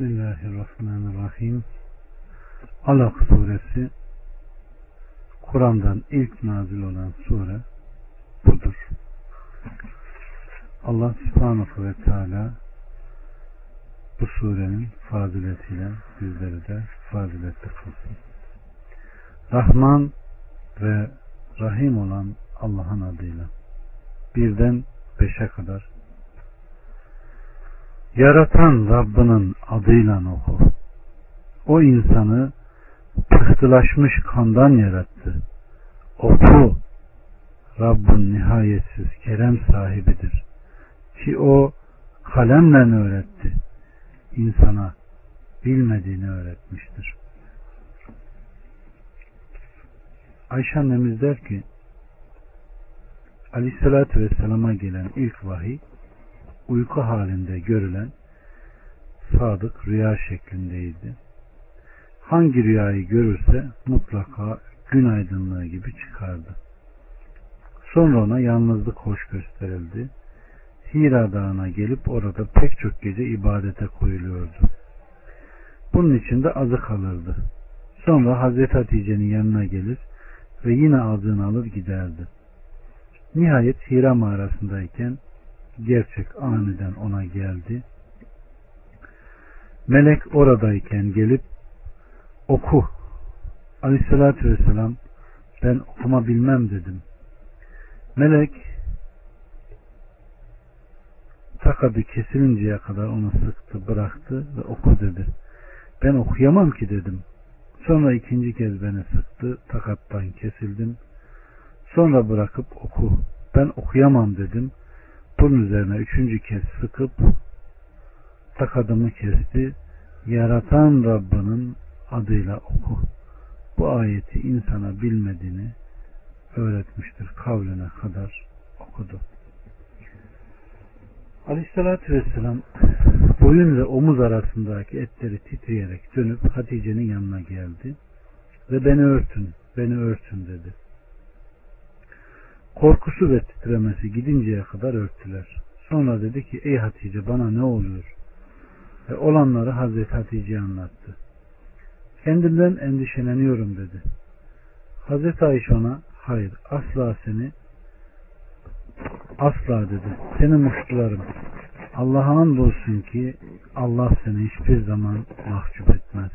Bismillahirrahmanirrahim. Alak suresi Kur'an'dan ilk nazil olan sure budur. Allah subhanahu ve teala bu surenin faziletiyle bizleri de faziletli kılsın. Rahman ve Rahim olan Allah'ın adıyla birden beşe kadar yaratan Rabbinin adıyla oku. O insanı pıhtılaşmış kandan yarattı. Oku. Rabbin nihayetsiz kerem sahibidir. Ki o kalemle öğretti. İnsana bilmediğini öğretmiştir. Ayşe annemiz der ki Aleyhisselatü Vesselam'a gelen ilk vahiy uyku halinde görülen sadık rüya şeklindeydi. Hangi rüyayı görürse mutlaka gün aydınlığı gibi çıkardı. Sonra ona yalnızlık hoş gösterildi. Hira Dağı'na gelip orada pek çok gece ibadete koyuluyordu. Bunun için de azı kalırdı. Sonra Hazreti Hatice'nin yanına gelir ve yine azığını alır giderdi. Nihayet Hira mağarasındayken gerçek aniden ona geldi. Melek oradayken gelip oku. Aleyhissalatü vesselam ben okuma bilmem dedim. Melek takadı kesilinceye kadar onu sıktı bıraktı ve oku dedi. Ben okuyamam ki dedim. Sonra ikinci kez beni sıktı takattan kesildim. Sonra bırakıp oku. Ben okuyamam dedim. Bunun üzerine üçüncü kez sıkıp takadımı kesti. Yaratan Rabbinin adıyla oku. Bu ayeti insana bilmediğini öğretmiştir. Kavline kadar okudu. Aleyhissalatü Vesselam boyun ve omuz arasındaki etleri titreyerek dönüp Hatice'nin yanına geldi ve beni örtün, beni örtün dedi. Korkusu ve titremesi gidinceye kadar örttüler. Sonra dedi ki ey Hatice bana ne oluyor? Ve olanları Hazreti Hatice'ye anlattı. Kendimden endişeleniyorum dedi. Hazreti Ayşe ona hayır asla seni asla dedi. Seni muştularım. Allah'a andolsun ki Allah seni hiçbir zaman mahcup etmez.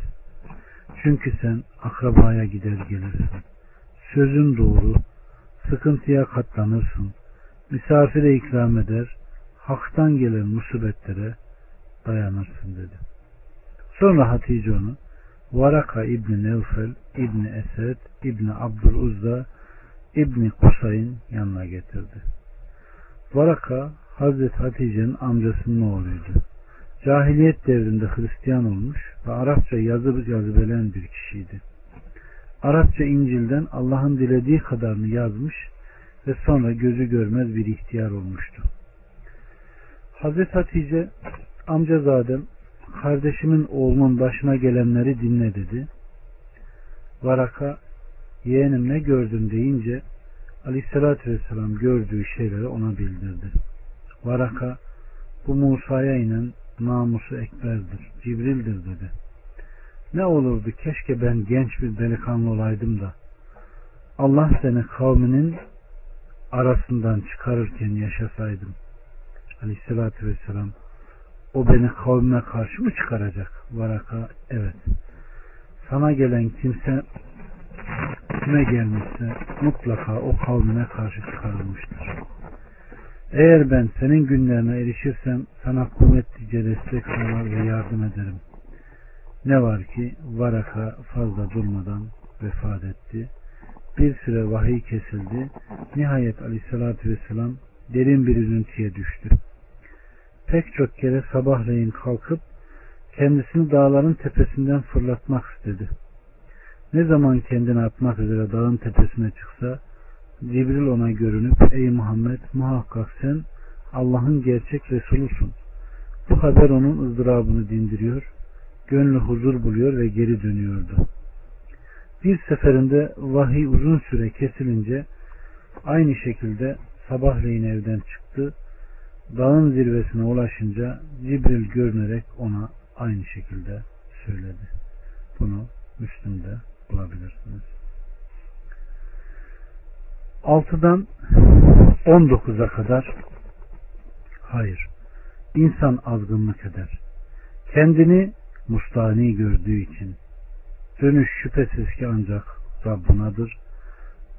Çünkü sen akrabaya gider gelirsin. Sözün doğru, sıkıntıya katlanırsın. Misafire ikram eder, haktan gelen musibetlere dayanırsın dedi. Sonra Hatice onu Varaka İbni Nevfel, İbni Esed, İbni Abdüluzza, İbni Kusay'ın yanına getirdi. Varaka Hazreti Hatice'nin amcasının oğluydu. Cahiliyet devrinde Hristiyan olmuş ve Arapça yazı yazı bilen bir kişiydi. Arapça İncil'den Allah'ın dilediği kadarını yazmış ve sonra gözü görmez bir ihtiyar olmuştu. Hazreti Hatice amcazadem kardeşimin oğlunun başına gelenleri dinle dedi. Varaka yeğenim ne gördün deyince Aleyhisselatü Vesselam gördüğü şeyleri ona bildirdi. Varaka bu Musa'ya inen namusu ekberdir, Cibril'dir dedi. Ne olurdu keşke ben genç bir delikanlı olaydım da Allah seni kavminin arasından çıkarırken yaşasaydım. Aleyhissalatü vesselam o beni kavmine karşı mı çıkaracak? Varaka evet. Sana gelen kimse kime gelmişse mutlaka o kavmine karşı çıkarılmıştır. Eğer ben senin günlerine erişirsem sana kuvvetlice destek sağlar ve yardım ederim. Ne var ki Varaka fazla durmadan vefat etti. Bir süre vahiy kesildi. Nihayet aleyhissalatü vesselam derin bir üzüntüye düştü. Pek çok kere sabahleyin kalkıp kendisini dağların tepesinden fırlatmak istedi. Ne zaman kendini atmak üzere dağın tepesine çıksa Cibril ona görünüp ey Muhammed muhakkak sen Allah'ın gerçek Resulusun. Bu haber onun ızdırabını dindiriyor, gönlü huzur buluyor ve geri dönüyordu. Bir seferinde vahiy uzun süre kesilince aynı şekilde sabahleyin evden çıktı. Dağın zirvesine ulaşınca Cibril görünerek ona aynı şekilde söyledi. Bunu Müslüm'de bulabilirsiniz. 6'dan 19'a kadar hayır. İnsan azgınlık eder. Kendini mustani gördüğü için dönüş şüphesiz ki ancak Rabbunadır.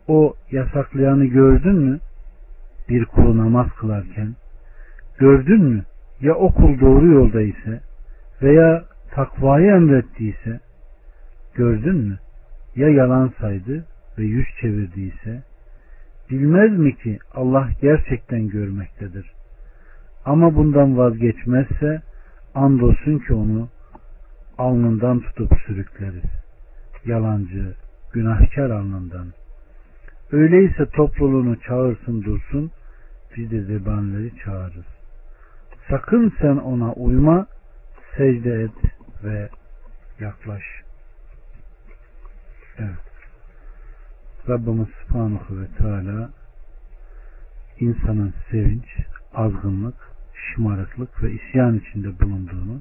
O yasaklayanı gördün mü? Bir kulu namaz kılarken gördün mü? Ya o kul doğru yolda ise veya takvayı emrettiyse gördün mü? Ya yalan saydı ve yüz çevirdiyse bilmez mi ki Allah gerçekten görmektedir. Ama bundan vazgeçmezse andolsun ki onu alnından tutup sürükleriz. Yalancı, günahkar alnından. Öyleyse topluluğunu çağırsın dursun, biz de zebanları çağırırız. Sakın sen ona uyma, secde et ve yaklaş. Evet. Rabbimiz Subhanahu ve Teala insanın sevinç, azgınlık, şımarıklık ve isyan içinde bulunduğunu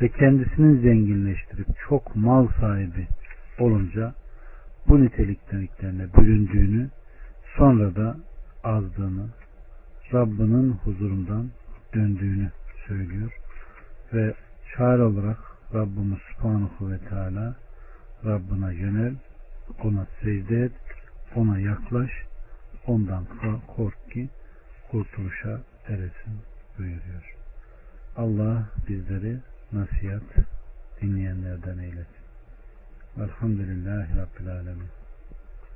ve kendisini zenginleştirip çok mal sahibi olunca bu niteliklerine büründüğünü sonra da azdığını Rabbinin huzurundan döndüğünü söylüyor ve çare olarak Rabbimiz Subhanahu ve Teala Rabbına yönel ona secde et ona yaklaş ondan kork ki kurtuluşa eresin buyuruyor. Allah bizleri nasihat dinleyenlerden eylesin. Velhamdülillahi Rabbil Alemin.